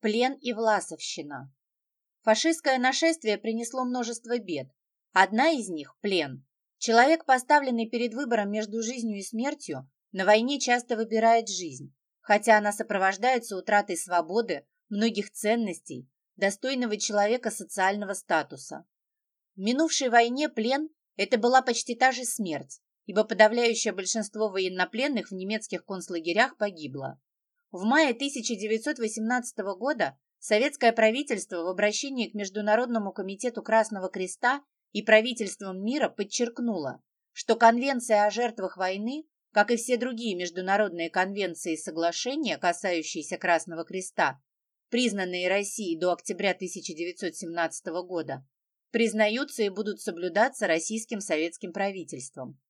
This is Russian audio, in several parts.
Плен и Власовщина. Фашистское нашествие принесло множество бед. Одна из них – плен. Человек, поставленный перед выбором между жизнью и смертью, на войне часто выбирает жизнь, хотя она сопровождается утратой свободы, многих ценностей, достойного человека социального статуса. В минувшей войне плен – это была почти та же смерть, ибо подавляющее большинство военнопленных в немецких концлагерях погибло. В мае 1918 года советское правительство в обращении к Международному комитету Красного Креста и правительствам мира подчеркнуло, что Конвенция о жертвах войны, как и все другие международные конвенции и соглашения, касающиеся Красного Креста, признанные Россией до октября 1917 года, признаются и будут соблюдаться российским советским правительством.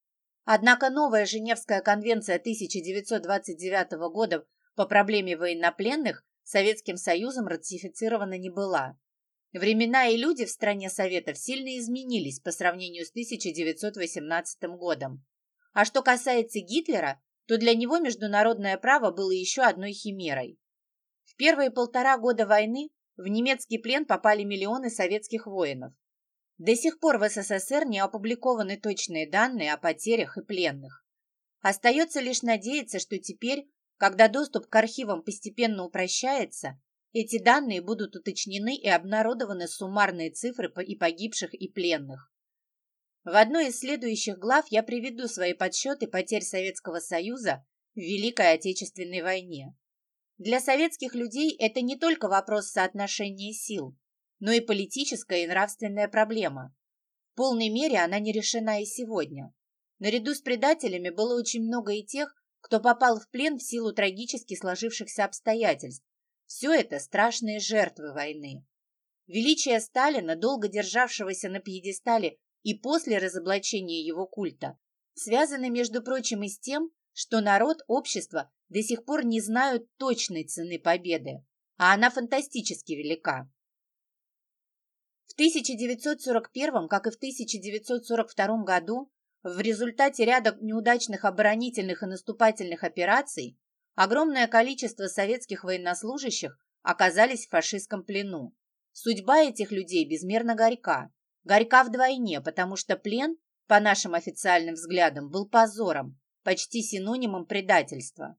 Однако новая Женевская конвенция 1929 года по проблеме военнопленных Советским Союзом ратифицирована не была. Времена и люди в стране Советов сильно изменились по сравнению с 1918 годом. А что касается Гитлера, то для него международное право было еще одной химерой. В первые полтора года войны в немецкий плен попали миллионы советских воинов. До сих пор в СССР не опубликованы точные данные о потерях и пленных. Остается лишь надеяться, что теперь, когда доступ к архивам постепенно упрощается, эти данные будут уточнены и обнародованы суммарные цифры и погибших, и пленных. В одной из следующих глав я приведу свои подсчеты потерь Советского Союза в Великой Отечественной войне. Для советских людей это не только вопрос соотношения сил, но и политическая и нравственная проблема. В полной мере она не решена и сегодня. Наряду с предателями было очень много и тех, кто попал в плен в силу трагически сложившихся обстоятельств. Все это страшные жертвы войны. Величие Сталина, долго державшегося на пьедестале и после разоблачения его культа, связано, между прочим, и с тем, что народ, общество до сих пор не знают точной цены победы, а она фантастически велика. В 1941, как и в 1942 году, в результате ряда неудачных оборонительных и наступательных операций огромное количество советских военнослужащих оказались в фашистском плену. Судьба этих людей безмерно горька. Горька вдвойне, потому что плен, по нашим официальным взглядам, был позором, почти синонимом предательства.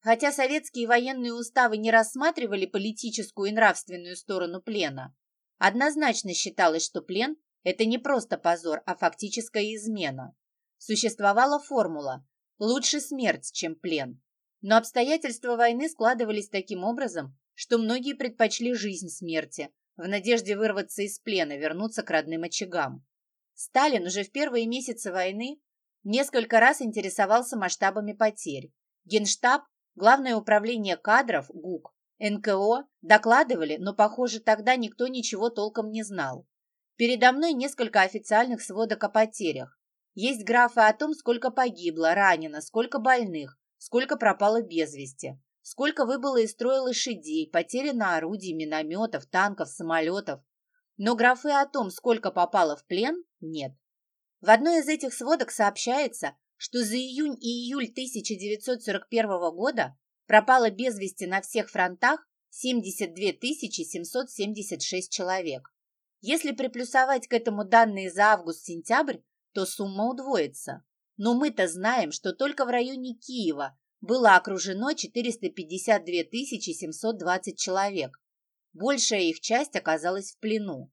Хотя советские военные уставы не рассматривали политическую и нравственную сторону плена, Однозначно считалось, что плен – это не просто позор, а фактическая измена. Существовала формула «лучше смерть, чем плен». Но обстоятельства войны складывались таким образом, что многие предпочли жизнь смерти, в надежде вырваться из плена, вернуться к родным очагам. Сталин уже в первые месяцы войны несколько раз интересовался масштабами потерь. Генштаб, Главное управление кадров, ГУК, НКО докладывали, но, похоже, тогда никто ничего толком не знал. Передо мной несколько официальных сводок о потерях. Есть графы о том, сколько погибло, ранено, сколько больных, сколько пропало без вести, сколько выбыло из строя лошадей, потери на орудий, минометов, танков, самолетов. Но графы о том, сколько попало в плен, нет. В одной из этих сводок сообщается, что за июнь и июль 1941 года пропало без вести на всех фронтах 72 776 человек. Если приплюсовать к этому данные за август-сентябрь, то сумма удвоится. Но мы-то знаем, что только в районе Киева было окружено 452 720 человек. Большая их часть оказалась в плену.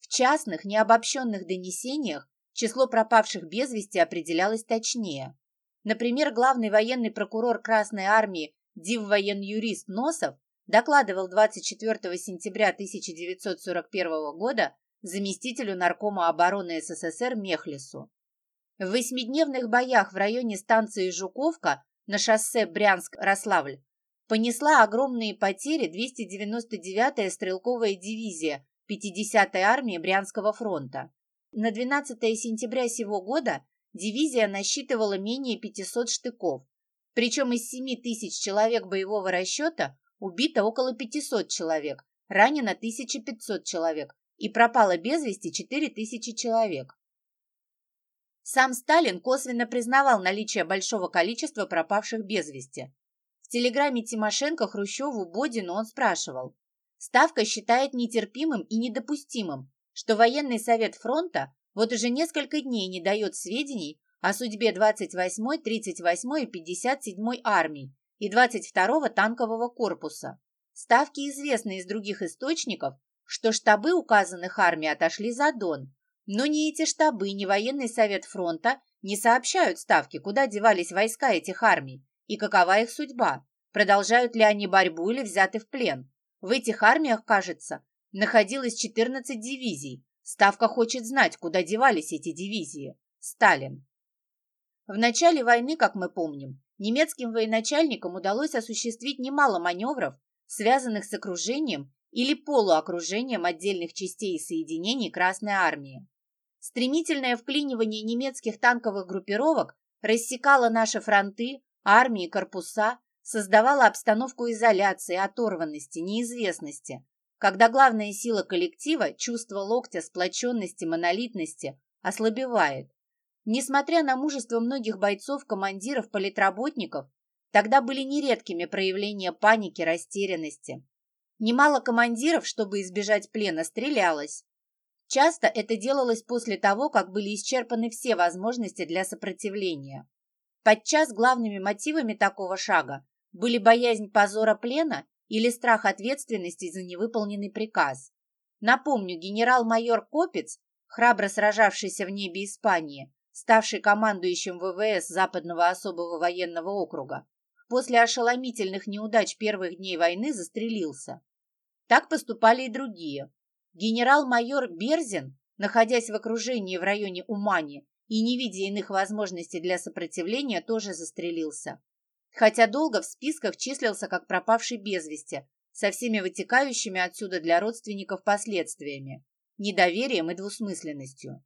В частных, необобщенных донесениях число пропавших без вести определялось точнее. Например, главный военный прокурор Красной Армии диввоен-юрист Носов докладывал 24 сентября 1941 года заместителю наркома обороны СССР Мехлису. В восьмидневных боях в районе станции Жуковка на шоссе Брянск-Рославль понесла огромные потери 299-я стрелковая дивизия 50-й армии Брянского фронта. На 12 сентября сего года дивизия насчитывала менее 500 штыков, причем из 7 тысяч человек боевого расчета убито около 500 человек, ранено 1500 человек и пропало без вести 4000 человек. Сам Сталин косвенно признавал наличие большого количества пропавших без вести. В телеграмме Тимошенко, Хрущеву, Бодину он спрашивал. Ставка считает нетерпимым и недопустимым, что военный совет фронта вот уже несколько дней не дает сведений о судьбе 28-й, 38-й и 57-й армий и 22-го танкового корпуса. Ставки известны из других источников, что штабы указанных армий отошли за Дон, но ни эти штабы, ни военный совет фронта не сообщают Ставки, куда девались войска этих армий и какова их судьба, продолжают ли они борьбу или взяты в плен. В этих армиях, кажется, находилось 14 дивизий. Ставка хочет знать, куда девались эти дивизии. Сталин. В начале войны, как мы помним, немецким военачальникам удалось осуществить немало маневров, связанных с окружением или полуокружением отдельных частей и соединений Красной Армии. Стремительное вклинивание немецких танковых группировок рассекало наши фронты, армии, корпуса, создавало обстановку изоляции, оторванности, неизвестности, когда главная сила коллектива, чувство локтя, сплоченности, монолитности, ослабевает. Несмотря на мужество многих бойцов, командиров, политработников, тогда были нередкими проявления паники, растерянности. Немало командиров, чтобы избежать плена, стрелялось. Часто это делалось после того, как были исчерпаны все возможности для сопротивления. Подчас главными мотивами такого шага были боязнь позора плена или страх ответственности за невыполненный приказ. Напомню, генерал-майор Копец, храбро сражавшийся в небе Испании, ставший командующим ВВС Западного особого военного округа, после ошеломительных неудач первых дней войны застрелился. Так поступали и другие. Генерал-майор Берзин, находясь в окружении в районе Умани и не видя иных возможностей для сопротивления, тоже застрелился. Хотя долго в списках числился как пропавший без вести, со всеми вытекающими отсюда для родственников последствиями, недоверием и двусмысленностью.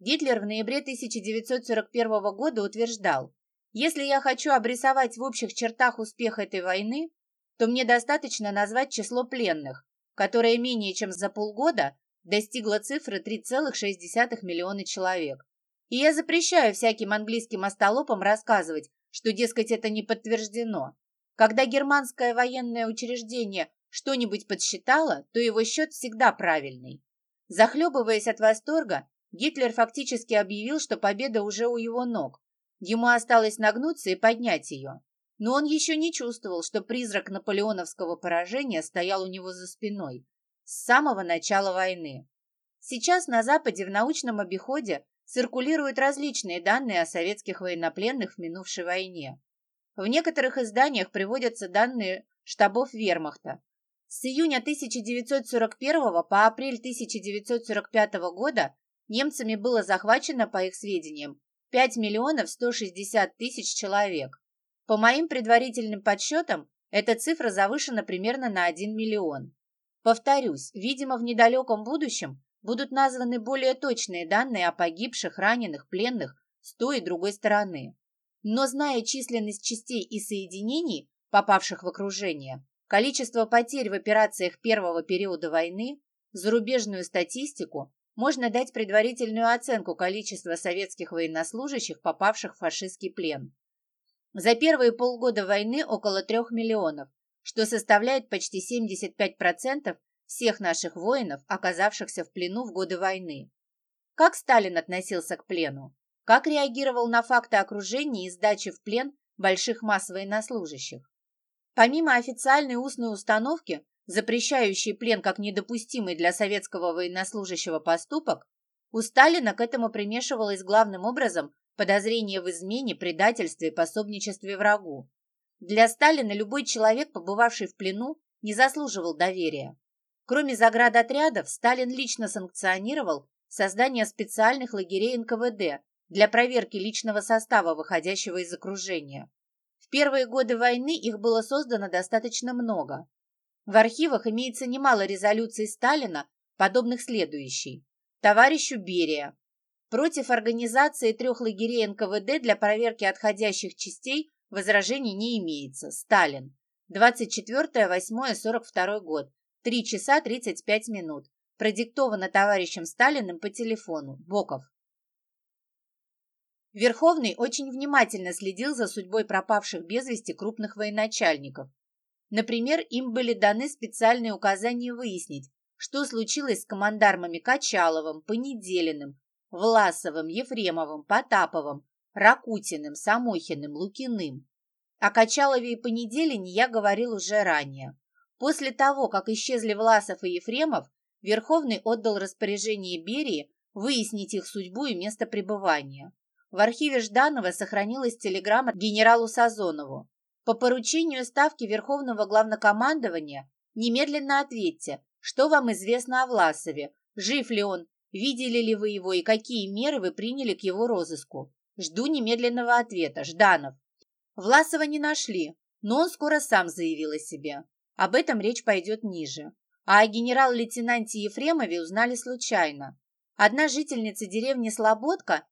Гитлер в ноябре 1941 года утверждал, «Если я хочу обрисовать в общих чертах успех этой войны, то мне достаточно назвать число пленных, которое менее чем за полгода достигло цифры 3,6 миллиона человек. И я запрещаю всяким английским остолопам рассказывать, что, дескать, это не подтверждено. Когда германское военное учреждение что-нибудь подсчитало, то его счет всегда правильный. Захлебываясь от восторга, Гитлер фактически объявил, что победа уже у его ног. Ему осталось нагнуться и поднять ее. Но он еще не чувствовал, что призрак наполеоновского поражения стоял у него за спиной с самого начала войны. Сейчас на Западе в научном обиходе циркулируют различные данные о советских военнопленных в минувшей войне. В некоторых изданиях приводятся данные штабов вермахта. С июня 1941 по апрель 1945 года немцами было захвачено, по их сведениям, 5 миллионов 160 тысяч человек. По моим предварительным подсчетам, эта цифра завышена примерно на 1 миллион. Повторюсь, видимо, в недалеком будущем будут названы более точные данные о погибших, раненых, пленных с той и другой стороны. Но зная численность частей и соединений, попавших в окружение, количество потерь в операциях первого периода войны, зарубежную статистику, можно дать предварительную оценку количества советских военнослужащих, попавших в фашистский плен. За первые полгода войны около трех миллионов, что составляет почти 75% всех наших воинов, оказавшихся в плену в годы войны. Как Сталин относился к плену? Как реагировал на факты окружения и сдачи в плен больших масс военнослужащих? Помимо официальной устной установки, запрещающей плен как недопустимый для советского военнослужащего поступок, у Сталина к этому примешивалось главным образом подозрение в измене, предательстве и пособничестве врагу. Для Сталина любой человек, побывавший в плену, не заслуживал доверия. Кроме заградотрядов, Сталин лично санкционировал создание специальных лагерей НКВД для проверки личного состава, выходящего из окружения. В первые годы войны их было создано достаточно много. В архивах имеется немало резолюций Сталина, подобных следующей. Товарищу Берия. Против организации трех лагерей НКВД для проверки отходящих частей возражений не имеется. Сталин. 24.08.42 год. 3 часа 35 минут. Продиктовано товарищем Сталиным по телефону. Боков. Верховный очень внимательно следил за судьбой пропавших без вести крупных военачальников. Например, им были даны специальные указания выяснить, что случилось с командармами Качаловым, Понеделиным, Власовым, Ефремовым, Потаповым, Ракутиным, Самохиным, Лукиным. О Качалове и Понеделине я говорил уже ранее. После того, как исчезли Власов и Ефремов, Верховный отдал распоряжение Берии выяснить их судьбу и место пребывания. В архиве Жданова сохранилась телеграмма генералу Сазонову. По поручению Ставки Верховного Главнокомандования немедленно ответьте, что вам известно о Власове, жив ли он, видели ли вы его и какие меры вы приняли к его розыску. Жду немедленного ответа. Жданов. Власова не нашли, но он скоро сам заявил о себе. Об этом речь пойдет ниже. А о генерал-лейтенанте Ефремове узнали случайно. Одна жительница деревни Слободка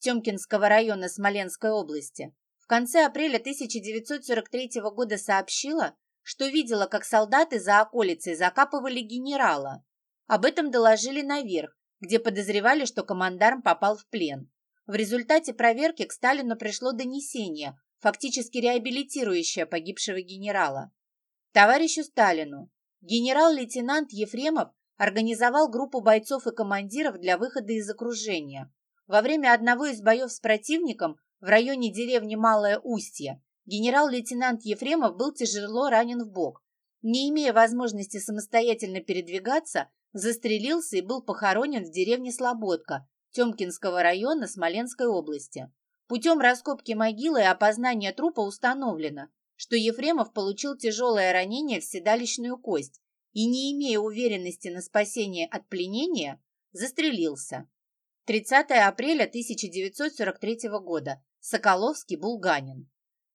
Тёмкинского района Смоленской области конце апреля 1943 года сообщила, что видела, как солдаты за околицей закапывали генерала. Об этом доложили наверх, где подозревали, что командарм попал в плен. В результате проверки к Сталину пришло донесение, фактически реабилитирующее погибшего генерала. Товарищу Сталину, генерал-лейтенант Ефремов организовал группу бойцов и командиров для выхода из окружения. Во время одного из боев с противником в районе деревни Малое Устье генерал-лейтенант Ефремов был тяжело ранен в бок. Не имея возможности самостоятельно передвигаться, застрелился и был похоронен в деревне Слободка Тёмкинского района Смоленской области. Путем раскопки могилы и опознания трупа установлено, что Ефремов получил тяжелое ранение в седалищную кость и, не имея уверенности на спасение от пленения, застрелился. 30 апреля 1943 года. Соколовский, Булганин.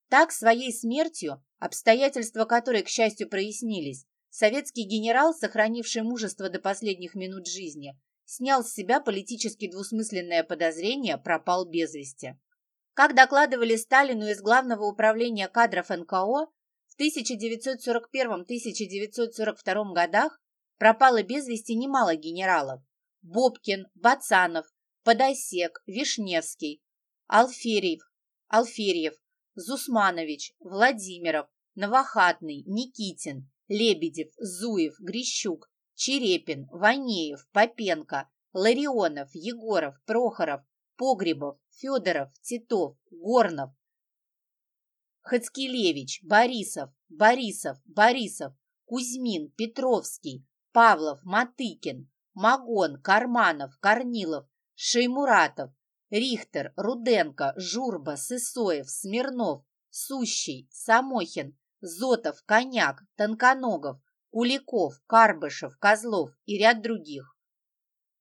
Так, своей смертью, обстоятельства которой, к счастью, прояснились, советский генерал, сохранивший мужество до последних минут жизни, снял с себя политически двусмысленное подозрение, пропал без вести. Как докладывали Сталину из Главного управления кадров НКО, в 1941-1942 годах пропало без вести немало генералов. Бобкин, Бацанов, Подосек, Вишневский, Алферьев, Алферьев, Зусманович, Владимиров, Новохатный, Никитин, Лебедев, Зуев, Грищук, Черепин, Ванеев, Попенко, Ларионов, Егоров, Прохоров, Погребов, Федоров, Титов, Горнов, Хацкелевич, Борисов, Борисов, Борисов, Кузьмин, Петровский, Павлов, Матыкин, Магон, Карманов, Корнилов, Шеймуратов, Рихтер, Руденко, Журба, Сысоев, Смирнов, Сущий, Самохин, Зотов, Коняк, Тонконогов, Куликов, Карбышев, Козлов и ряд других.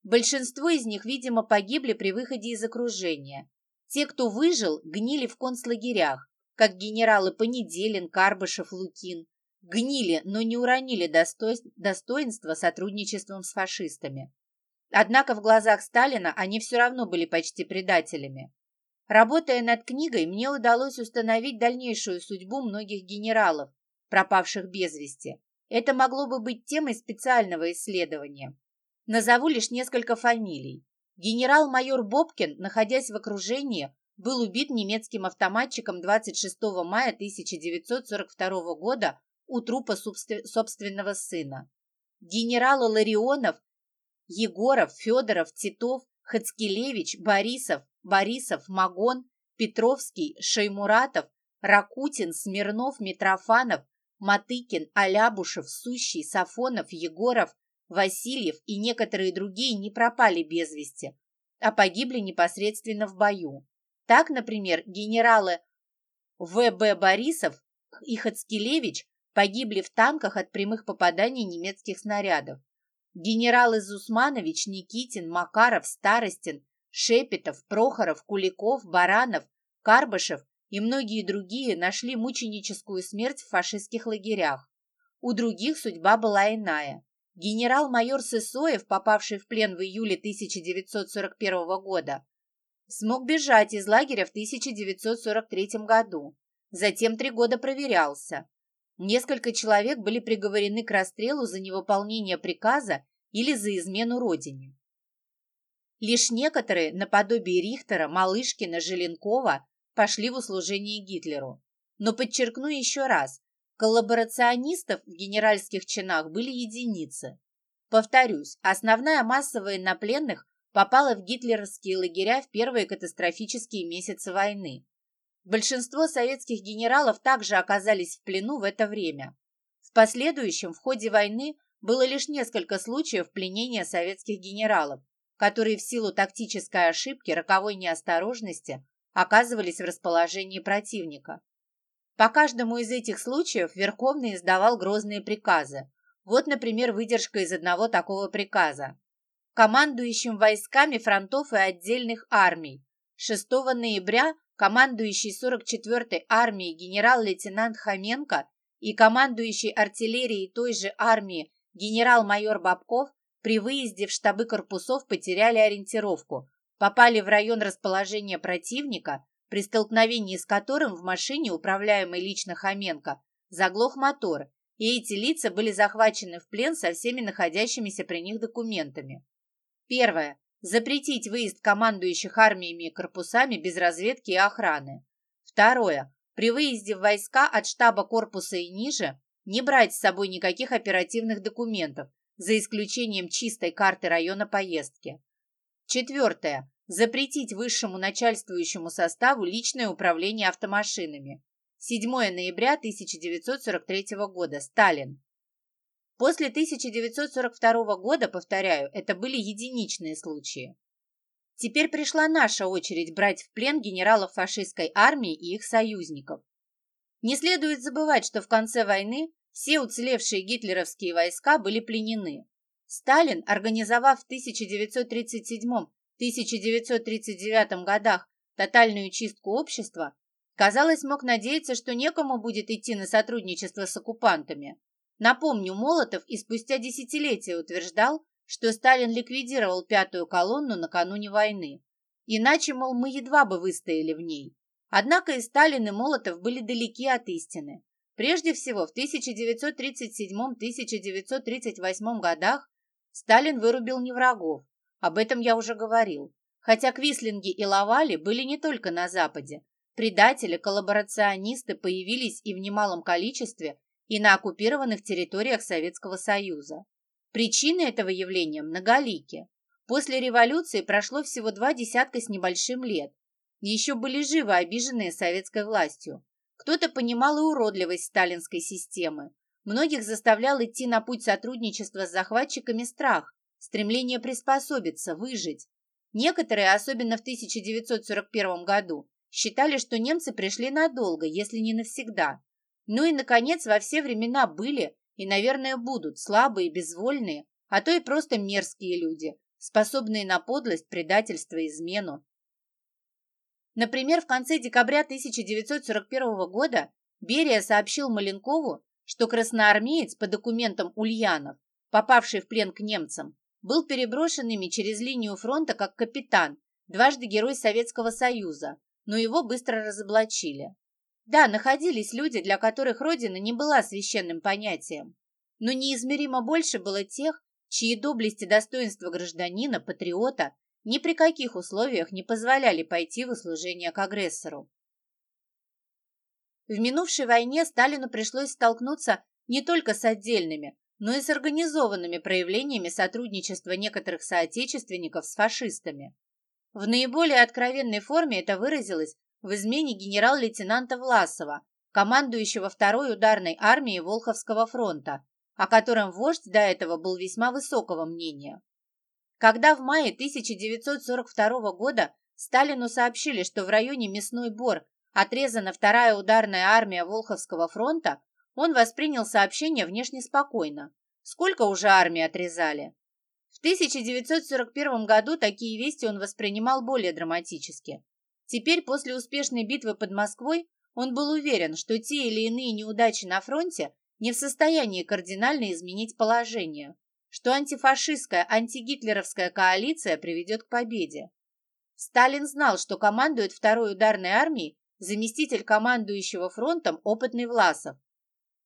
Большинство из них, видимо, погибли при выходе из окружения. Те, кто выжил, гнили в концлагерях, как генералы Понеделин, Карбышев, Лукин. Гнили, но не уронили достоинства сотрудничеством с фашистами. Однако в глазах Сталина они все равно были почти предателями. Работая над книгой, мне удалось установить дальнейшую судьбу многих генералов, пропавших без вести. Это могло бы быть темой специального исследования. Назову лишь несколько фамилий. Генерал-майор Бобкин, находясь в окружении, был убит немецким автоматчиком 26 мая 1942 года у трупа собственного сына. Генералы Ларионов Егоров, Федоров, Титов, Хацкелевич, Борисов, Борисов, Магон, Петровский, Шеймуратов, Ракутин, Смирнов, Митрофанов, Матыкин, Алябушев, Сущий, Сафонов, Егоров, Васильев и некоторые другие не пропали без вести, а погибли непосредственно в бою. Так, например, генералы В.Б. Борисов и Хацкелевич погибли в танках от прямых попаданий немецких снарядов. Генералы Зусманович, Никитин, Макаров, Старостин, Шепетов, Прохоров, Куликов, Баранов, Карбышев и многие другие нашли мученическую смерть в фашистских лагерях. У других судьба была иная. Генерал-майор Сысоев, попавший в плен в июле 1941 года, смог бежать из лагеря в 1943 году. Затем три года проверялся. Несколько человек были приговорены к расстрелу за невыполнение приказа или за измену родине. Лишь некоторые, наподобие Рихтера, Малышкина, Желенкова, пошли в услужение Гитлеру. Но подчеркну еще раз, коллаборационистов в генеральских чинах были единицы. Повторюсь, основная масса военнопленных попала в гитлеровские лагеря в первые катастрофические месяцы войны. Большинство советских генералов также оказались в плену в это время. В последующем, в ходе войны, было лишь несколько случаев пленения советских генералов, которые в силу тактической ошибки, роковой неосторожности оказывались в расположении противника. По каждому из этих случаев Верховный издавал грозные приказы. Вот, например, выдержка из одного такого приказа. Командующим войсками фронтов и отдельных армий 6 ноября командующий 44-й армией генерал-лейтенант Хоменко и командующий артиллерией той же армии генерал-майор Бабков при выезде в штабы корпусов потеряли ориентировку, попали в район расположения противника, при столкновении с которым в машине, управляемой лично Хоменко, заглох мотор, и эти лица были захвачены в плен со всеми находящимися при них документами. Первое. Запретить выезд командующих армиями и корпусами без разведки и охраны. Второе. При выезде в войска от штаба корпуса и ниже не брать с собой никаких оперативных документов, за исключением чистой карты района поездки. Четвертое. Запретить высшему начальствующему составу личное управление автомашинами. 7 ноября 1943 года. Сталин. После 1942 года, повторяю, это были единичные случаи. Теперь пришла наша очередь брать в плен генералов фашистской армии и их союзников. Не следует забывать, что в конце войны все уцелевшие гитлеровские войска были пленены. Сталин, организовав в 1937-1939 годах тотальную чистку общества, казалось, мог надеяться, что некому будет идти на сотрудничество с оккупантами. Напомню, Молотов и спустя десятилетия утверждал, что Сталин ликвидировал пятую колонну накануне войны. Иначе, мол, мы едва бы выстояли в ней. Однако и Сталин, и Молотов были далеки от истины. Прежде всего, в 1937-1938 годах Сталин вырубил не врагов. Об этом я уже говорил. Хотя Квислинги и Лавали были не только на Западе. Предатели, коллаборационисты появились и в немалом количестве и на оккупированных территориях Советского Союза. Причины этого явления многолики. После революции прошло всего два десятка с небольшим лет. Еще были живы обиженные советской властью. Кто-то понимал и уродливость сталинской системы. Многих заставлял идти на путь сотрудничества с захватчиками страх, стремление приспособиться, выжить. Некоторые, особенно в 1941 году, считали, что немцы пришли надолго, если не навсегда, ну и, наконец, во все времена были и, наверное, будут слабые, безвольные, а то и просто мерзкие люди, способные на подлость, предательство и измену. Например, в конце декабря 1941 года Берия сообщил Маленкову, что красноармеец по документам Ульянов, попавший в плен к немцам, был переброшен ими через линию фронта как капитан, дважды герой Советского Союза, но его быстро разоблачили. Да, находились люди, для которых Родина не была священным понятием, но неизмеримо больше было тех, чьи доблесть и достоинство гражданина, патриота ни при каких условиях не позволяли пойти в услужение к агрессору. В минувшей войне Сталину пришлось столкнуться не только с отдельными, но и с организованными проявлениями сотрудничества некоторых соотечественников с фашистами. В наиболее откровенной форме это выразилось в измене генерал-лейтенанта Власова, командующего второй ударной армией Волховского фронта, о котором вождь до этого был весьма высокого мнения. Когда в мае 1942 года Сталину сообщили, что в районе Мясной Бор отрезана вторая ударная армия Волховского фронта, он воспринял сообщение внешне спокойно. Сколько уже армии отрезали? В 1941 году такие вести он воспринимал более драматически. Теперь, после успешной битвы под Москвой, он был уверен, что те или иные неудачи на фронте не в состоянии кардинально изменить положение, что антифашистская, антигитлеровская коалиция приведет к победе. Сталин знал, что командует второй ударной армией заместитель командующего фронтом опытный Власов.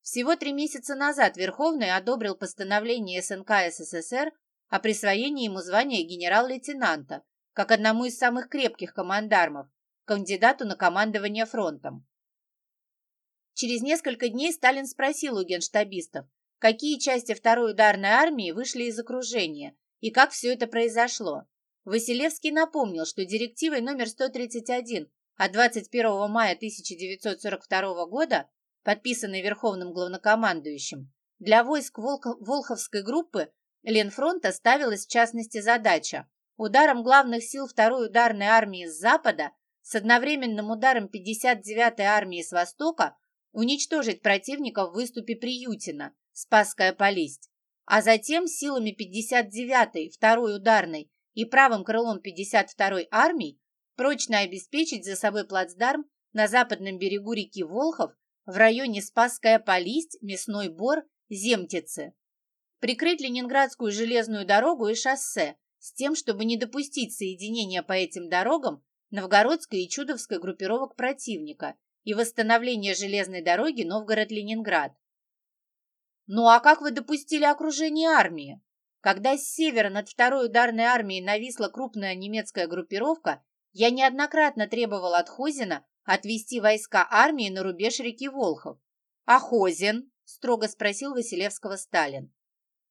Всего три месяца назад Верховный одобрил постановление СНК СССР о присвоении ему звания генерал-лейтенанта, как одному из самых крепких командармов, кандидату на командование фронтом. Через несколько дней Сталин спросил у генштабистов, какие части второй ударной армии вышли из окружения и как все это произошло. Василевский напомнил, что директивой номер 131 от 21 мая 1942 года, подписанной Верховным главнокомандующим, для войск Волховской группы Ленфронта ставилась в частности задача ударом главных сил второй ударной армии с запада с одновременным ударом 59-й армии с востока уничтожить противника в выступе Приютина, Спасская Полисть, а затем силами 59-й, второй ударной и правым крылом 52-й армии прочно обеспечить за собой плацдарм на западном берегу реки Волхов в районе Спасская Полисть, Мясной Бор, Земтицы. Прикрыть Ленинградскую железную дорогу и шоссе с тем, чтобы не допустить соединения по этим дорогам Новгородской и Чудовской группировок противника и восстановления железной дороги Новгород-Ленинград. Ну а как вы допустили окружение армии? Когда с севера над второй ударной армией нависла крупная немецкая группировка, я неоднократно требовал от Хозина отвести войска армии на рубеж реки Волхов. «А Хозин?» – строго спросил Василевского Сталин.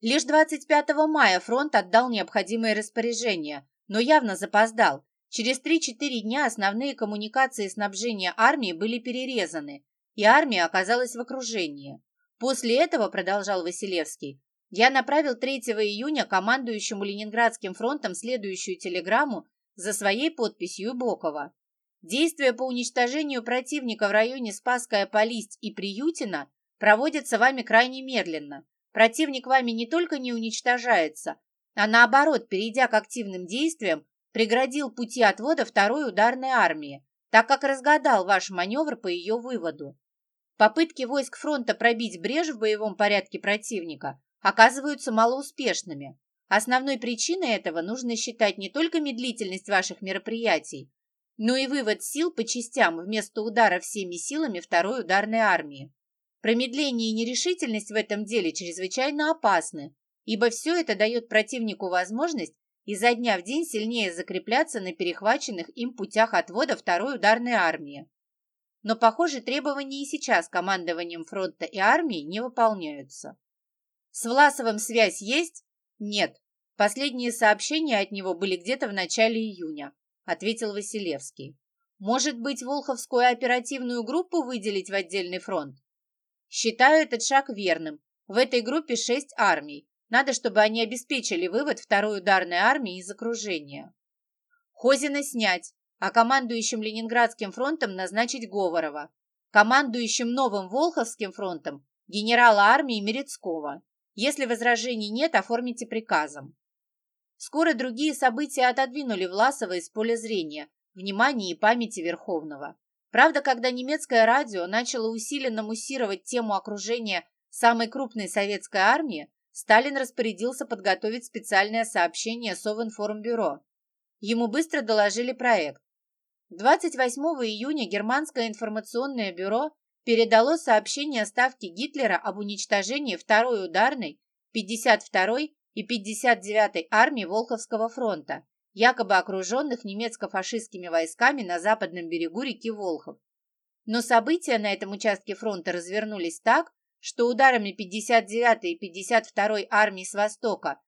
Лишь 25 мая фронт отдал необходимые распоряжения, но явно запоздал, Через 3-4 дня основные коммуникации снабжения армии были перерезаны, и армия оказалась в окружении. После этого, продолжал Василевский, я направил 3 июня командующему Ленинградским фронтом следующую телеграмму за своей подписью Бокова. Действия по уничтожению противника в районе Спасская Полисть и Приютина проводятся вами крайне медленно. Противник вами не только не уничтожается, а наоборот, перейдя к активным действиям, преградил пути отвода второй ударной армии, так как разгадал ваш маневр по ее выводу. Попытки войск фронта пробить брешь в боевом порядке противника оказываются малоуспешными. Основной причиной этого нужно считать не только медлительность ваших мероприятий, но и вывод сил по частям вместо удара всеми силами второй ударной армии. Промедление и нерешительность в этом деле чрезвычайно опасны, ибо все это дает противнику возможность изо дня в день сильнее закрепляться на перехваченных им путях отвода второй ударной армии. Но, похоже, требования и сейчас командованием фронта и армии не выполняются. С Власовым связь есть? Нет. Последние сообщения от него были где-то в начале июня, ответил Василевский. Может быть, Волховскую оперативную группу выделить в отдельный фронт? Считаю этот шаг верным. В этой группе шесть армий, надо, чтобы они обеспечили вывод второй ударной армии из окружения. Хозина снять, а командующим Ленинградским фронтом назначить Говорова, командующим новым Волховским фронтом генерала армии Мерецкого. Если возражений нет, оформите приказом. Скоро другие события отодвинули Власова из поля зрения, внимания и памяти Верховного. Правда, когда немецкое радио начало усиленно муссировать тему окружения самой крупной советской армии, Сталин распорядился подготовить специальное сообщение Совинформбюро. Ему быстро доложили проект. 28 июня Германское информационное бюро передало сообщение Ставки Гитлера об уничтожении второй ударной, 52-й и 59-й армии Волховского фронта, якобы окруженных немецко-фашистскими войсками на западном берегу реки Волхов. Но события на этом участке фронта развернулись так, что ударами 59-й и 52-й армии с востока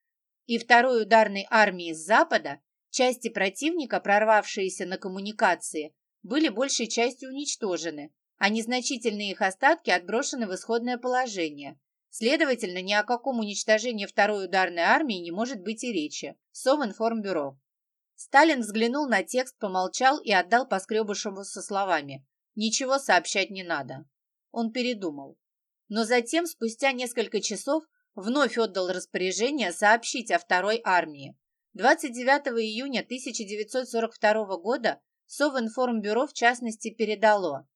и второй ударной армии с запада части противника, прорвавшиеся на коммуникации, были большей частью уничтожены, а незначительные их остатки отброшены в исходное положение. Следовательно, ни о каком уничтожении второй ударной армии не может быть и речи. Совинформбюро. Сталин взглянул на текст, помолчал и отдал Поскребышеву со словами «Ничего сообщать не надо». Он передумал но затем, спустя несколько часов, вновь отдал распоряжение сообщить о второй армии. 29 июня 1942 года Совинформбюро в частности передало.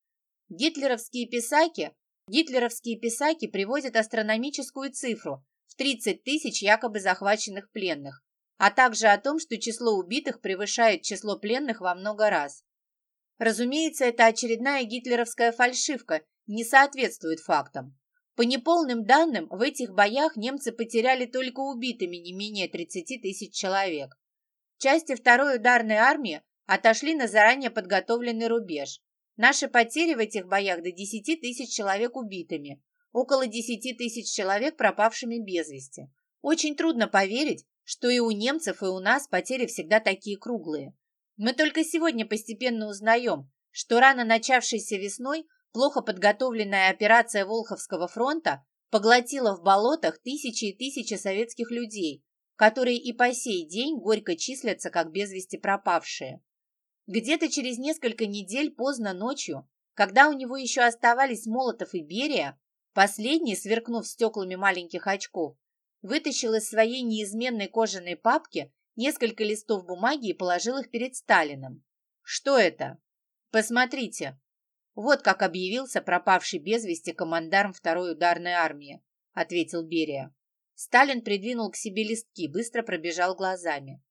Гитлеровские писаки, гитлеровские писаки приводят астрономическую цифру в 30 тысяч якобы захваченных пленных, а также о том, что число убитых превышает число пленных во много раз. Разумеется, это очередная гитлеровская фальшивка не соответствует фактам. По неполным данным, в этих боях немцы потеряли только убитыми не менее 30 тысяч человек. Части второй ударной армии отошли на заранее подготовленный рубеж. Наши потери в этих боях до 10 тысяч человек убитыми, около 10 тысяч человек пропавшими без вести. Очень трудно поверить, что и у немцев, и у нас потери всегда такие круглые. Мы только сегодня постепенно узнаем, что рано начавшейся весной плохо подготовленная операция Волховского фронта поглотила в болотах тысячи и тысячи советских людей, которые и по сей день горько числятся как без вести пропавшие. Где-то через несколько недель поздно ночью, когда у него еще оставались Молотов и Берия, последний, сверкнув стеклами маленьких очков, вытащил из своей неизменной кожаной папки несколько листов бумаги и положил их перед Сталиным. «Что это?» «Посмотрите, «Вот как объявился пропавший без вести командарм второй ударной армии», — ответил Берия. Сталин придвинул к себе листки, быстро пробежал глазами.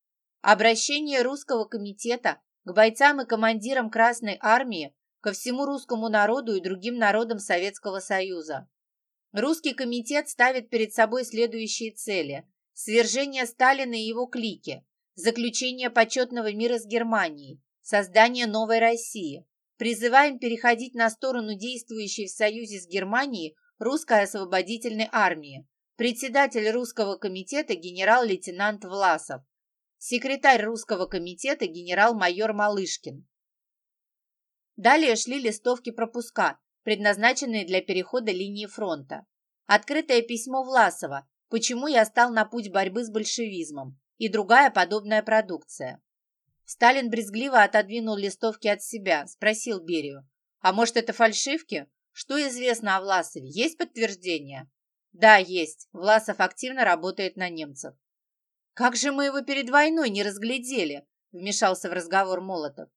Обращение русского комитета к бойцам и командирам Красной армии, ко всему русскому народу и другим народам Советского Союза. Русский комитет ставит перед собой следующие цели. Свержение Сталина и его клики, заключение почетного мира с Германией, создание новой России, Призываем переходить на сторону действующей в союзе с Германией русской освободительной армии. Председатель русского комитета генерал-лейтенант Власов. Секретарь русского комитета генерал-майор Малышкин. Далее шли листовки пропуска, предназначенные для перехода линии фронта. Открытое письмо Власова «Почему я стал на путь борьбы с большевизмом» и другая подобная продукция. Сталин брезгливо отодвинул листовки от себя, спросил Берию. «А может, это фальшивки? Что известно о Власове? Есть подтверждение?» «Да, есть. Власов активно работает на немцев». «Как же мы его перед войной не разглядели?» вмешался в разговор Молотов.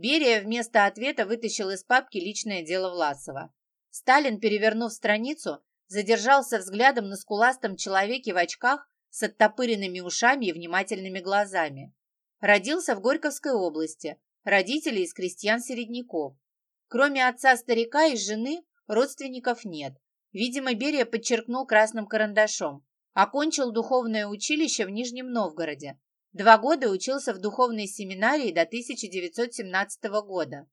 Берия вместо ответа вытащил из папки личное дело Власова. Сталин, перевернув страницу, задержался взглядом на скуластом человеке в очках с оттопыренными ушами и внимательными глазами. Родился в Горьковской области, родители из крестьян-середняков. Кроме отца-старика и жены, родственников нет. Видимо, Берия подчеркнул красным карандашом. Окончил духовное училище в Нижнем Новгороде. Два года учился в духовной семинарии до 1917 года.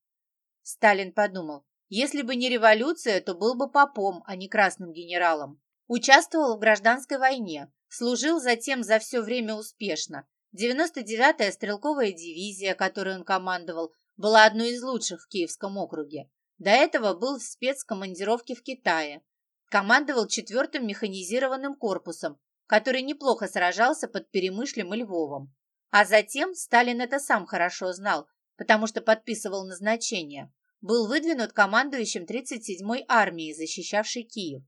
Сталин подумал, если бы не революция, то был бы попом, а не красным генералом. Участвовал в гражданской войне, служил затем за все время успешно, 99-я стрелковая дивизия, которой он командовал, была одной из лучших в Киевском округе. До этого был в спецкомандировке в Китае. Командовал 4-м механизированным корпусом, который неплохо сражался под Перемышлем и Львовом. А затем Сталин это сам хорошо знал, потому что подписывал назначение. Был выдвинут командующим 37-й армией, защищавшей Киев.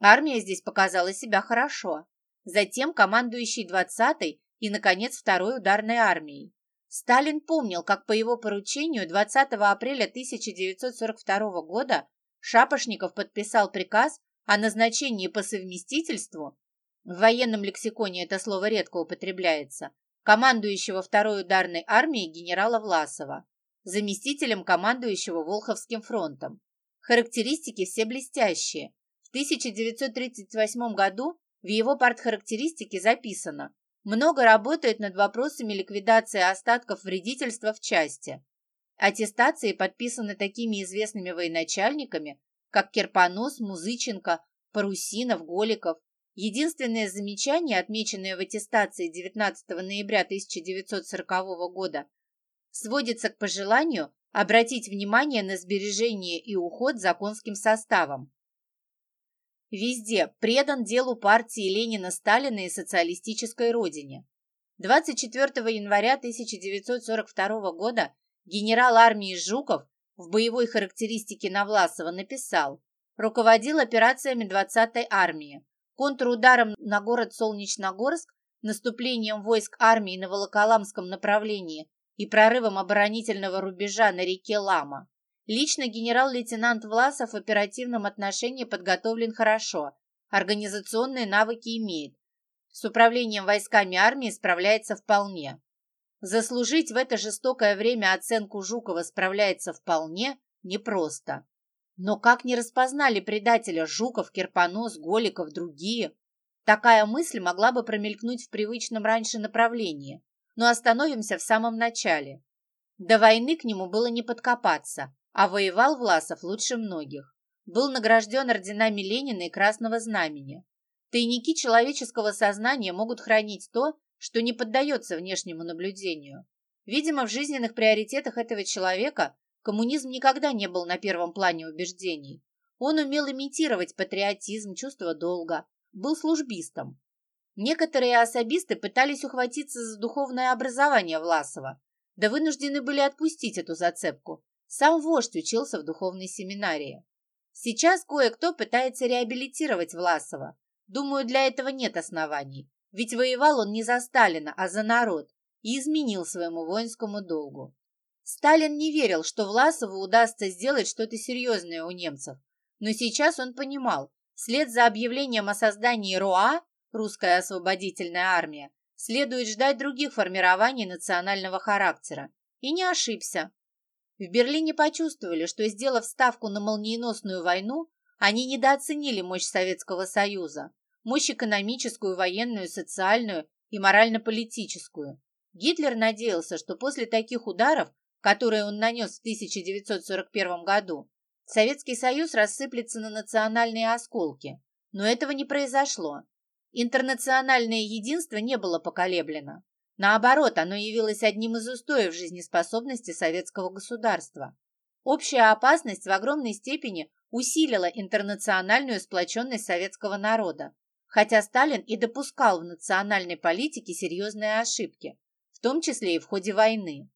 Армия здесь показала себя хорошо. Затем командующий 20-й и, наконец, второй ударной армией. Сталин помнил, как по его поручению 20 апреля 1942 года Шапошников подписал приказ о назначении по совместительству, в военном лексиконе это слово редко употребляется, командующего второй ударной армией генерала Власова, заместителем командующего Волховским фронтом. Характеристики все блестящие. В 1938 году в его партхарактеристике записано много работает над вопросами ликвидации остатков вредительства в части. Аттестации подписаны такими известными военачальниками, как Керпонос, Музыченко, Парусинов, Голиков. Единственное замечание, отмеченное в аттестации 19 ноября 1940 года, сводится к пожеланию обратить внимание на сбережение и уход за конским составом. Везде предан делу партии Ленина-Сталина и социалистической родине. 24 января 1942 года генерал армии Жуков в боевой характеристике Навласова написал «Руководил операциями 20-й армии, контрударом на город Солнечногорск, наступлением войск армии на Волоколамском направлении и прорывом оборонительного рубежа на реке Лама. Лично генерал-лейтенант Власов в оперативном отношении подготовлен хорошо, организационные навыки имеет. С управлением войсками армии справляется вполне. Заслужить в это жестокое время оценку Жукова справляется вполне непросто. Но как не распознали предателя Жуков, Кирпонос, Голиков, другие? Такая мысль могла бы промелькнуть в привычном раньше направлении, но остановимся в самом начале. До войны к нему было не подкопаться, а воевал Власов лучше многих. Был награжден орденами Ленина и Красного Знамени. Тайники человеческого сознания могут хранить то, что не поддается внешнему наблюдению. Видимо, в жизненных приоритетах этого человека коммунизм никогда не был на первом плане убеждений. Он умел имитировать патриотизм, чувство долга, был службистом. Некоторые особисты пытались ухватиться за духовное образование Власова, да вынуждены были отпустить эту зацепку. Сам вождь учился в духовной семинарии. Сейчас кое-кто пытается реабилитировать Власова. Думаю, для этого нет оснований. Ведь воевал он не за Сталина, а за народ и изменил своему воинскому долгу. Сталин не верил, что Власову удастся сделать что-то серьезное у немцев, но сейчас он понимал, вслед за объявлением о создании РОА, русская освободительная армия, следует ждать других формирований национального характера. И не ошибся. В Берлине почувствовали, что, сделав ставку на молниеносную войну, они недооценили мощь Советского Союза, мощь экономическую, военную, социальную и морально-политическую. Гитлер надеялся, что после таких ударов, которые он нанес в 1941 году, Советский Союз рассыплется на национальные осколки. Но этого не произошло. Интернациональное единство не было поколеблено. Наоборот, оно явилось одним из устоев жизнеспособности советского государства. Общая опасность в огромной степени усилила интернациональную сплоченность советского народа, хотя Сталин и допускал в национальной политике серьезные ошибки, в том числе и в ходе войны.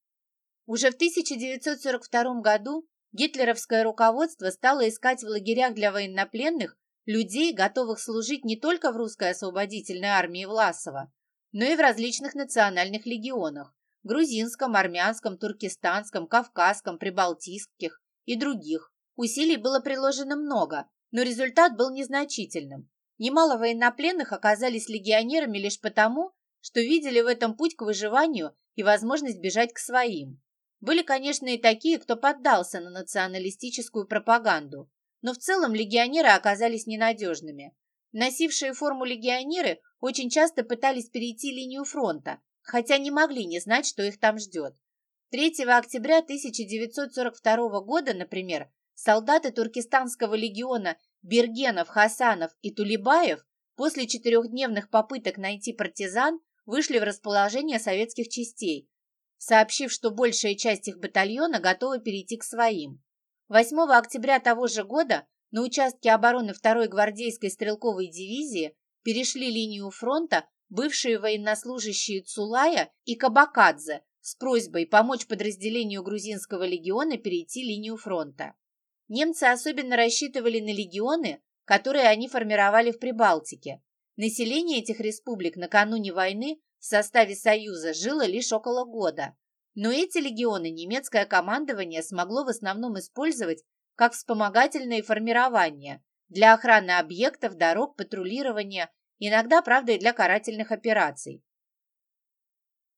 Уже в 1942 году гитлеровское руководство стало искать в лагерях для военнопленных людей, готовых служить не только в русской освободительной армии Власова, но и в различных национальных легионах – грузинском, армянском, туркестанском, кавказском, прибалтийских и других. Усилий было приложено много, но результат был незначительным. Немало военнопленных оказались легионерами лишь потому, что видели в этом путь к выживанию и возможность бежать к своим. Были, конечно, и такие, кто поддался на националистическую пропаганду, но в целом легионеры оказались ненадежными. Носившие форму легионеры очень часто пытались перейти линию фронта, хотя не могли не знать, что их там ждет. 3 октября 1942 года, например, солдаты Туркестанского легиона Бергенов, Хасанов и Тулибаев после четырехдневных попыток найти партизан вышли в расположение советских частей, сообщив, что большая часть их батальона готова перейти к своим. 8 октября того же года на участке обороны 2-й гвардейской стрелковой дивизии перешли линию фронта бывшие военнослужащие Цулая и Кабакадзе с просьбой помочь подразделению грузинского легиона перейти линию фронта. Немцы особенно рассчитывали на легионы, которые они формировали в Прибалтике, Население этих республик накануне войны в составе Союза жило лишь около года, но эти легионы немецкое командование смогло в основном использовать как вспомогательные формирования для охраны объектов, дорог, патрулирования, иногда, правда, и для карательных операций.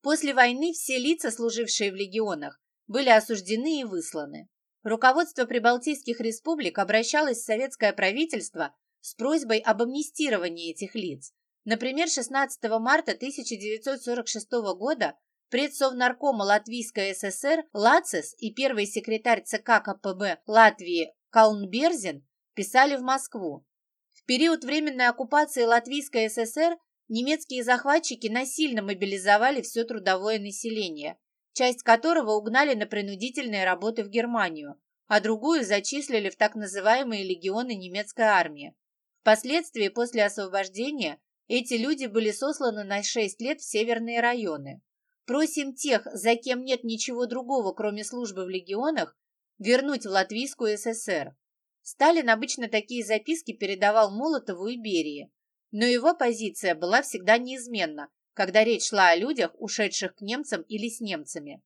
После войны все лица, служившие в легионах, были осуждены и высланы. Руководство прибалтийских республик обращалось в советское правительство с просьбой об амнистировании этих лиц. Например, 16 марта 1946 года предсовнаркома Латвийской ССР Лацис и первый секретарь ЦК КПБ Латвии Калнберзин писали в Москву. В период временной оккупации Латвийской ССР немецкие захватчики насильно мобилизовали все трудовое население, часть которого угнали на принудительные работы в Германию, а другую зачислили в так называемые легионы немецкой армии. Впоследствии, после освобождения, эти люди были сосланы на 6 лет в северные районы. Просим тех, за кем нет ничего другого, кроме службы в легионах, вернуть в Латвийскую ССР. Сталин обычно такие записки передавал Молотову и Берии, но его позиция была всегда неизменна, когда речь шла о людях, ушедших к немцам или с немцами.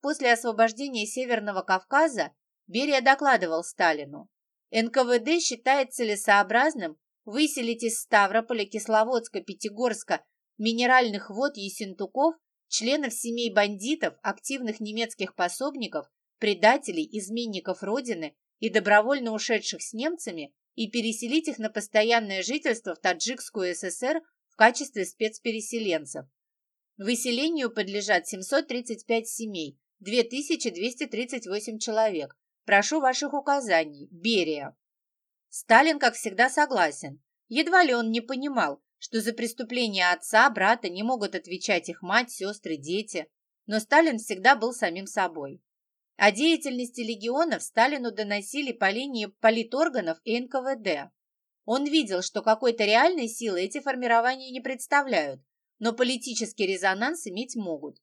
После освобождения Северного Кавказа Берия докладывал Сталину. НКВД считает целесообразным выселить из Ставрополя, Кисловодска, Пятигорска, Минеральных вод Ессентуков членов семей бандитов, активных немецких пособников, предателей, изменников Родины и добровольно ушедших с немцами и переселить их на постоянное жительство в Таджикскую ССР в качестве спецпереселенцев. Выселению подлежат 735 семей, 2238 человек. Прошу ваших указаний. Берия. Сталин, как всегда, согласен. Едва ли он не понимал, что за преступления отца, брата не могут отвечать их мать, сестры, дети. Но Сталин всегда был самим собой. О деятельности легионов Сталину доносили по линии политорганов и НКВД. Он видел, что какой-то реальной силы эти формирования не представляют, но политический резонанс иметь могут.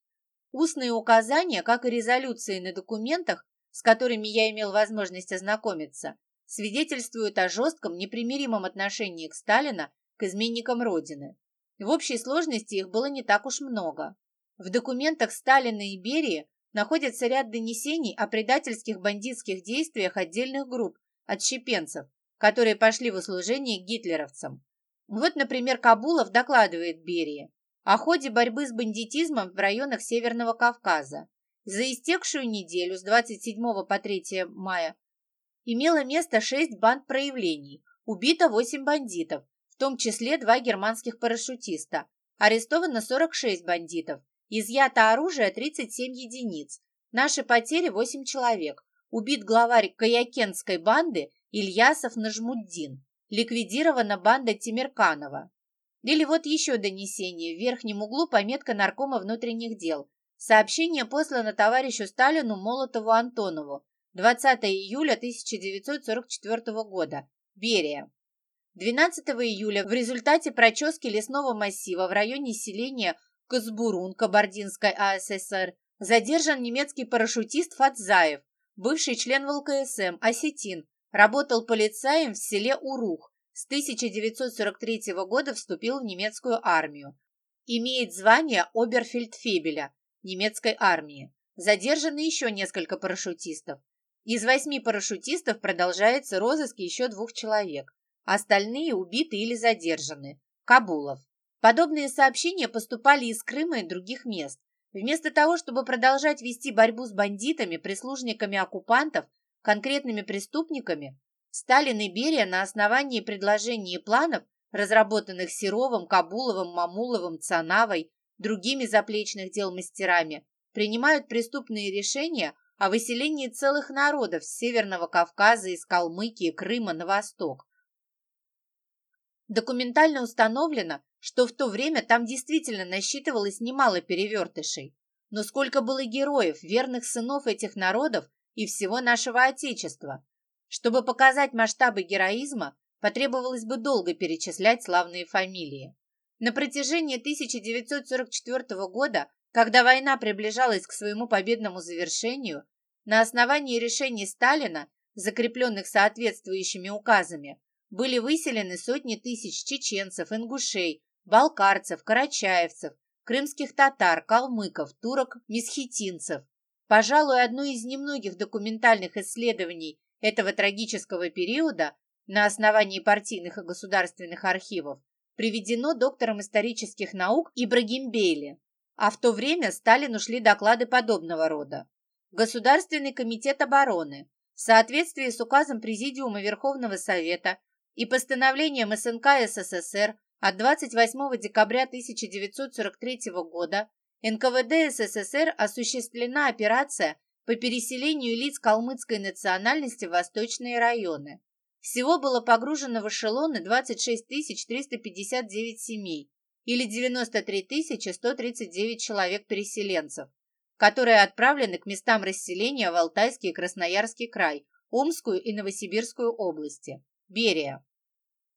Устные указания, как и резолюции на документах, с которыми я имел возможность ознакомиться, свидетельствуют о жестком, непримиримом отношении к Сталина к изменникам Родины. В общей сложности их было не так уж много. В документах Сталина и Берии находится ряд донесений о предательских бандитских действиях отдельных групп отщепенцев, которые пошли в услужение гитлеровцам. Вот, например, Кабулов докладывает Берии о ходе борьбы с бандитизмом в районах Северного Кавказа. За истекшую неделю с 27 по 3 мая имело место 6 банд проявлений, убито 8 бандитов, в том числе два германских парашютиста, арестовано 46 бандитов, изъято оружие 37 единиц, наши потери 8 человек, убит главарь Каякенской банды Ильясов Нажмуддин, ликвидирована банда Тимирканова. Или вот еще донесение, в верхнем углу пометка наркома внутренних дел. Сообщение послано товарищу Сталину Молотову Антонову 20 июля 1944 года. Берия. 12 июля в результате прочески лесного массива в районе селения Казбурун Кабардинской АССР задержан немецкий парашютист Фатзаев, бывший член ВЛКСМ, осетин, работал полицаем в селе Урух, с 1943 года вступил в немецкую армию. Имеет звание оберфельдфебеля немецкой армии. Задержаны еще несколько парашютистов. Из восьми парашютистов продолжается розыск еще двух человек. Остальные убиты или задержаны. Кабулов. Подобные сообщения поступали из Крыма и других мест. Вместо того, чтобы продолжать вести борьбу с бандитами, прислужниками оккупантов, конкретными преступниками, Сталин и Берия на основании предложений и планов, разработанных Серовым, Кабуловым, Мамуловым, Цанавой, другими заплечных дел мастерами, принимают преступные решения о выселении целых народов с Северного Кавказа, из Калмыкии, Крыма на восток. Документально установлено, что в то время там действительно насчитывалось немало перевертышей. Но сколько было героев, верных сынов этих народов и всего нашего Отечества, чтобы показать масштабы героизма, потребовалось бы долго перечислять славные фамилии. На протяжении 1944 года, когда война приближалась к своему победному завершению, на основании решений Сталина, закрепленных соответствующими указами, были выселены сотни тысяч чеченцев, ингушей, балкарцев, карачаевцев, крымских татар, калмыков, турок, месхетинцев. Пожалуй, одно из немногих документальных исследований этого трагического периода на основании партийных и государственных архивов приведено доктором исторических наук Ибрагим Бейли, а в то время Сталину шли доклады подобного рода. Государственный комитет обороны в соответствии с указом Президиума Верховного Совета и постановлением СНК СССР от 28 декабря 1943 года НКВД СССР осуществлена операция по переселению лиц калмыцкой национальности в восточные районы. Всего было погружено в эшелоны 26 359 семей или 93 139 человек-переселенцев, которые отправлены к местам расселения в Алтайский и Красноярский край, Омскую и Новосибирскую области. Берия.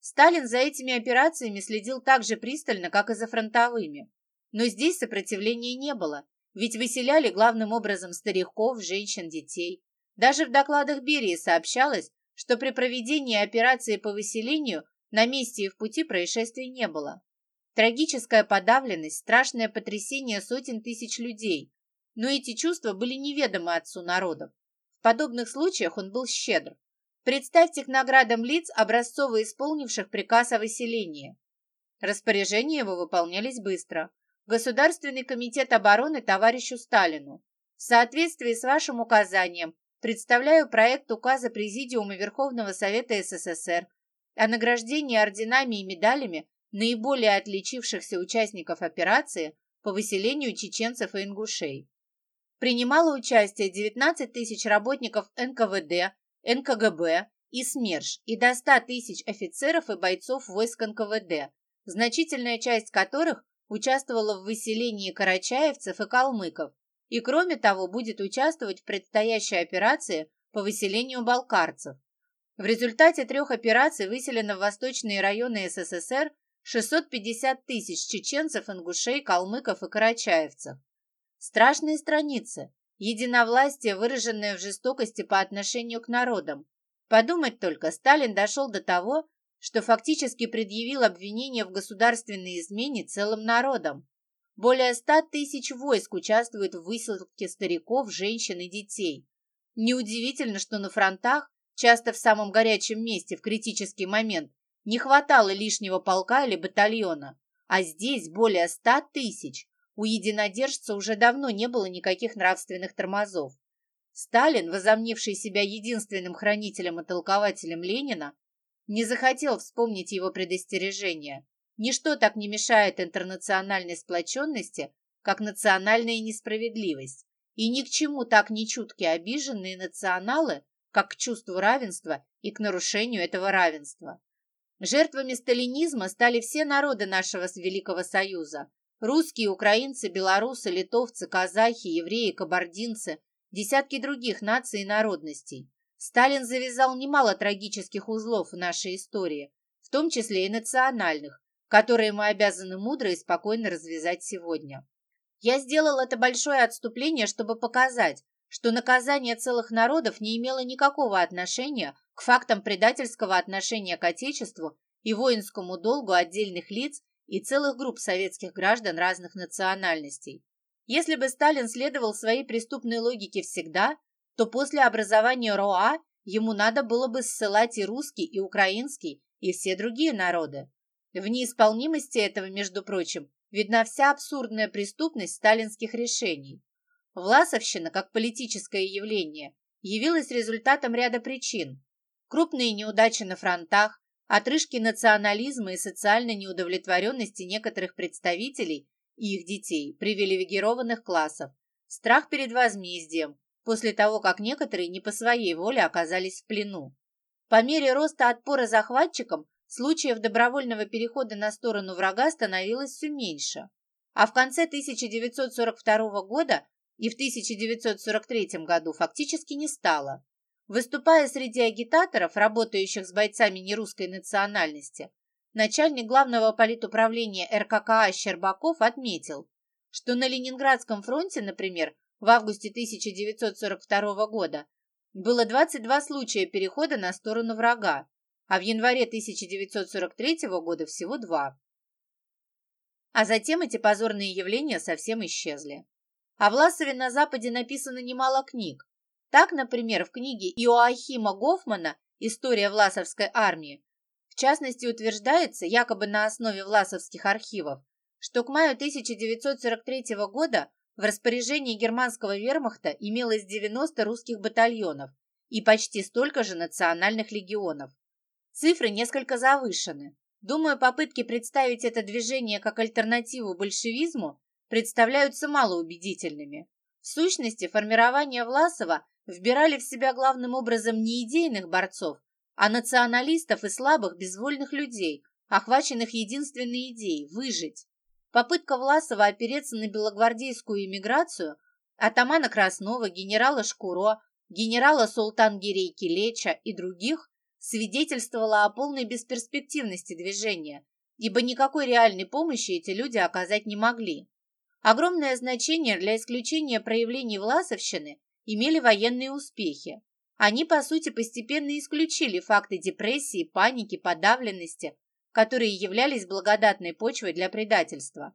Сталин за этими операциями следил так же пристально, как и за фронтовыми. Но здесь сопротивления не было, ведь выселяли главным образом стариков, женщин, детей. Даже в докладах Берии сообщалось, что при проведении операции по выселению на месте и в пути происшествий не было. Трагическая подавленность, страшное потрясение сотен тысяч людей. Но эти чувства были неведомы отцу народов. В подобных случаях он был щедр. Представьте к наградам лиц, образцово исполнивших приказ о выселении. Распоряжения его выполнялись быстро. Государственный комитет обороны товарищу Сталину. В соответствии с вашим указанием представляю проект указа Президиума Верховного Совета СССР о награждении орденами и медалями наиболее отличившихся участников операции по выселению чеченцев и ингушей. Принимало участие 19 тысяч работников НКВД, НКГБ и СМЕРШ и до 100 тысяч офицеров и бойцов войск НКВД, значительная часть которых участвовала в выселении карачаевцев и калмыков, и кроме того будет участвовать в предстоящей операции по выселению балкарцев. В результате трех операций выселено в восточные районы СССР 650 тысяч чеченцев, ингушей, калмыков и карачаевцев. Страшные страницы, единовластие, выраженное в жестокости по отношению к народам. Подумать только, Сталин дошел до того, что фактически предъявил обвинение в государственной измене целым народам. Более ста тысяч войск участвуют в высылке стариков, женщин и детей. Неудивительно, что на фронтах, часто в самом горячем месте в критический момент, не хватало лишнего полка или батальона, а здесь более ста тысяч. У единодержца уже давно не было никаких нравственных тормозов. Сталин, возомнивший себя единственным хранителем и толкователем Ленина, не захотел вспомнить его предостережение. Ничто так не мешает интернациональной сплоченности, как национальная несправедливость. И ни к чему так не чутки обиженные националы, как к чувству равенства и к нарушению этого равенства. Жертвами сталинизма стали все народы нашего Великого Союза. Русские, украинцы, белорусы, литовцы, казахи, евреи, кабардинцы, десятки других наций и народностей. Сталин завязал немало трагических узлов в нашей истории, в том числе и национальных, которые мы обязаны мудро и спокойно развязать сегодня. Я сделал это большое отступление, чтобы показать, что наказание целых народов не имело никакого отношения к фактам предательского отношения к Отечеству и воинскому долгу отдельных лиц и целых групп советских граждан разных национальностей. Если бы Сталин следовал своей преступной логике всегда, то после образования РОА ему надо было бы ссылать и русский, и украинский, и все другие народы. В неисполнимости этого, между прочим, видна вся абсурдная преступность сталинских решений. Власовщина, как политическое явление, явилась результатом ряда причин. Крупные неудачи на фронтах, отрыжки национализма и социальной неудовлетворенности некоторых представителей и их детей, привилегированных классов, страх перед возмездием, после того, как некоторые не по своей воле оказались в плену. По мере роста отпора захватчикам случаев добровольного перехода на сторону врага становилось все меньше, а в конце 1942 года и в 1943 году фактически не стало. Выступая среди агитаторов, работающих с бойцами нерусской национальности, начальник главного политуправления РККА Щербаков отметил, что на Ленинградском фронте, например, в августе 1942 года было 22 случая перехода на сторону врага, а в январе 1943 года всего два. А затем эти позорные явления совсем исчезли. О Власове на Западе написано немало книг. Так, например, в книге Иоахима Гофмана «История Власовской армии» в частности утверждается, якобы на основе власовских архивов, что к маю 1943 года в распоряжении германского вермахта имелось 90 русских батальонов и почти столько же национальных легионов. Цифры несколько завышены. Думаю, попытки представить это движение как альтернативу большевизму представляются малоубедительными. В сущности, формирование Власова вбирали в себя главным образом не идейных борцов, а националистов и слабых безвольных людей, охваченных единственной идеей – выжить. Попытка Власова опереться на белогвардейскую эмиграцию атамана Краснова, генерала Шкуро, генерала Султан-Гирей Килеча и других свидетельствовала о полной бесперспективности движения, ибо никакой реальной помощи эти люди оказать не могли. Огромное значение для исключения проявлений власовщины имели военные успехи. Они, по сути, постепенно исключили факты депрессии, паники, подавленности, которые являлись благодатной почвой для предательства.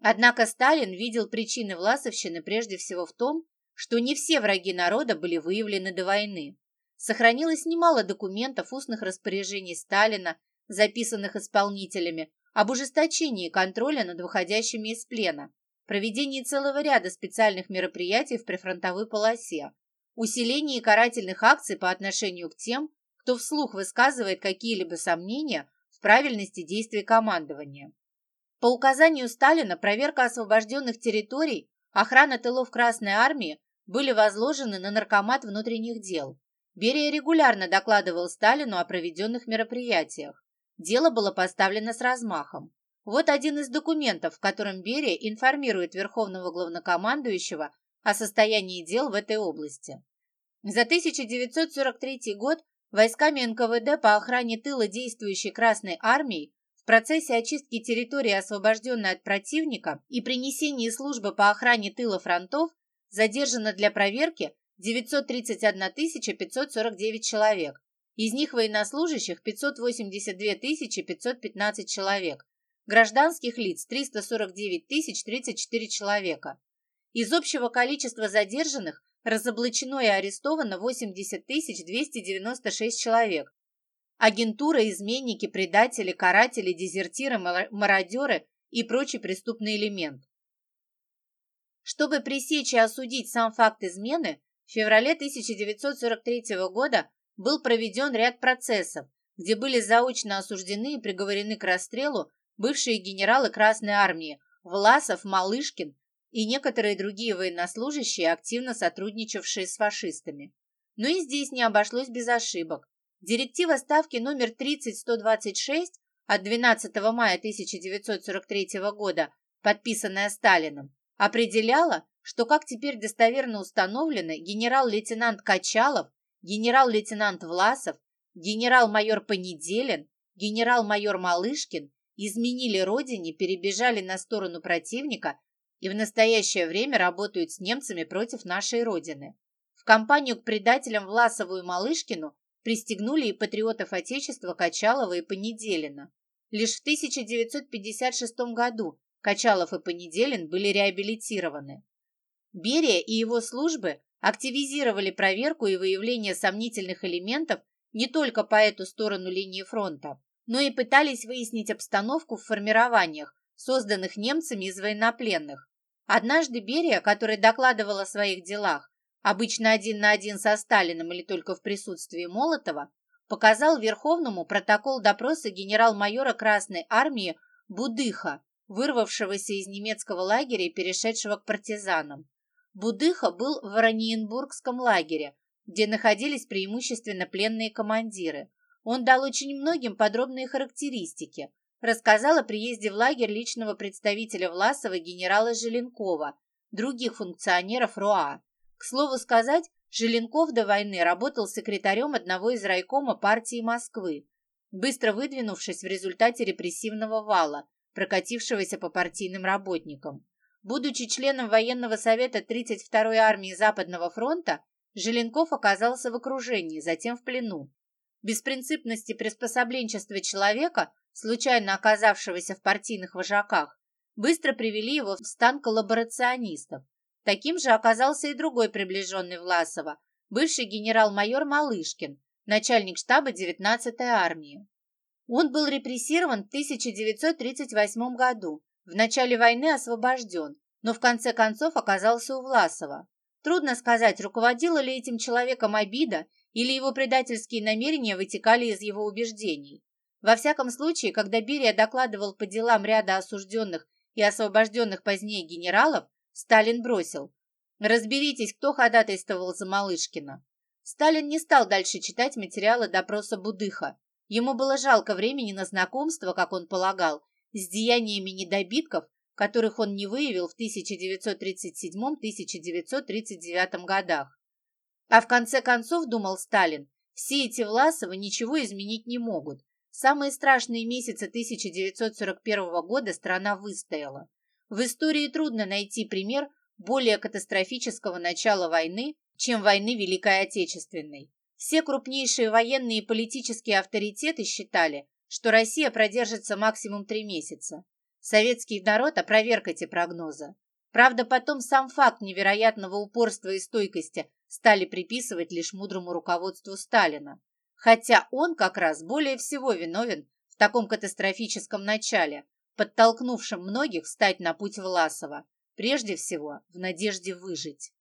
Однако Сталин видел причины власовщины прежде всего в том, что не все враги народа были выявлены до войны. Сохранилось немало документов устных распоряжений Сталина, записанных исполнителями, об ужесточении контроля над выходящими из плена, проведении целого ряда специальных мероприятий в прифронтовой полосе. усилении карательных акций по отношению к тем, кто вслух высказывает какие-либо сомнения в правильности действий командования. По указанию Сталина проверка освобожденных территорий, охрана тылов Красной Армии были возложены на Наркомат внутренних дел. Берия регулярно докладывал Сталину о проведенных мероприятиях. Дело было поставлено с размахом. Вот один из документов, в котором Берия информирует Верховного Главнокомандующего о состоянии дел в этой области. За 1943 год войсками НКВД по охране тыла действующей Красной Армии в процессе очистки территории, освобожденной от противника, и принесении службы по охране тыла фронтов задержано для проверки 931 549 человек. Из них военнослужащих 582 515 человек, гражданских лиц 349 034 человека. Из общего количества задержанных разоблачено и арестовано 80 296 человек. Агентура, изменники, предатели, каратели, дезертиры, мародеры и прочий преступный элемент. Чтобы пресечь и осудить сам факт измены, в феврале 1943 года был проведен ряд процессов, где были заочно осуждены и приговорены к расстрелу бывшие генералы Красной Армии Власов, Малышкин и некоторые другие военнослужащие, активно сотрудничавшие с фашистами. Но и здесь не обошлось без ошибок. Директива Ставки номер 30126 от 12 мая 1943 года, подписанная Сталином, определяла, что, как теперь достоверно установлено, генерал-лейтенант Качалов, генерал-лейтенант Власов, генерал-майор Понеделин, генерал-майор Малышкин изменили родине, перебежали на сторону противника и в настоящее время работают с немцами против нашей родины. В кампанию к предателям Власову и Малышкину пристегнули и патриотов Отечества Качалова и Понеделина. Лишь в 1956 году Качалов и Понеделин были реабилитированы. Берия и его службы активизировали проверку и выявление сомнительных элементов не только по эту сторону линии фронта, но и пытались выяснить обстановку в формированиях, созданных немцами из военнопленных. Однажды Берия, который докладывал о своих делах, обычно один на один со Сталиным или только в присутствии Молотова, показал Верховному протокол допроса генерал-майора Красной Армии Будыха, вырвавшегося из немецкого лагеря и перешедшего к партизанам. Будыха был в Ораниенбургском лагере, где находились преимущественно пленные командиры. Он дал очень многим подробные характеристики, рассказал о приезде в лагерь личного представителя Власова генерала Желенкова, других функционеров РОА. К слову сказать, Желенков до войны работал секретарем одного из райкома партии Москвы, быстро выдвинувшись в результате репрессивного вала, прокатившегося по партийным работникам. Будучи членом военного совета 32-й армии Западного фронта, Желенков оказался в окружении, затем в плену. Беспринципность и приспособленчество человека, случайно оказавшегося в партийных вожаках, быстро привели его в стан коллаборационистов. Таким же оказался и другой приближенный Власова, бывший генерал-майор Малышкин, начальник штаба 19-й армии. Он был репрессирован в 1938 году, в начале войны освобожден, но в конце концов оказался у Власова. Трудно сказать, руководила ли этим человеком обида или его предательские намерения вытекали из его убеждений. Во всяком случае, когда Берия докладывал по делам ряда осужденных и освобожденных позднее генералов, Сталин бросил «Разберитесь, кто ходатайствовал за Малышкина». Сталин не стал дальше читать материалы допроса Будыха. Ему было жалко времени на знакомство, как он полагал, с деяниями недобитков, которых он не выявил в 1937-1939 годах. А в конце концов, думал Сталин, все эти Власовы ничего изменить не могут. Самые страшные месяцы 1941 года страна выстояла. В истории трудно найти пример более катастрофического начала войны, чем войны Великой Отечественной. Все крупнейшие военные и политические авторитеты считали, что Россия продержится максимум три месяца. Советский народ опроверг эти прогнозы. Правда, потом сам факт невероятного упорства и стойкости стали приписывать лишь мудрому руководству Сталина. Хотя он как раз более всего виновен в таком катастрофическом начале, подтолкнувшем многих встать на путь Власова, прежде всего в надежде выжить.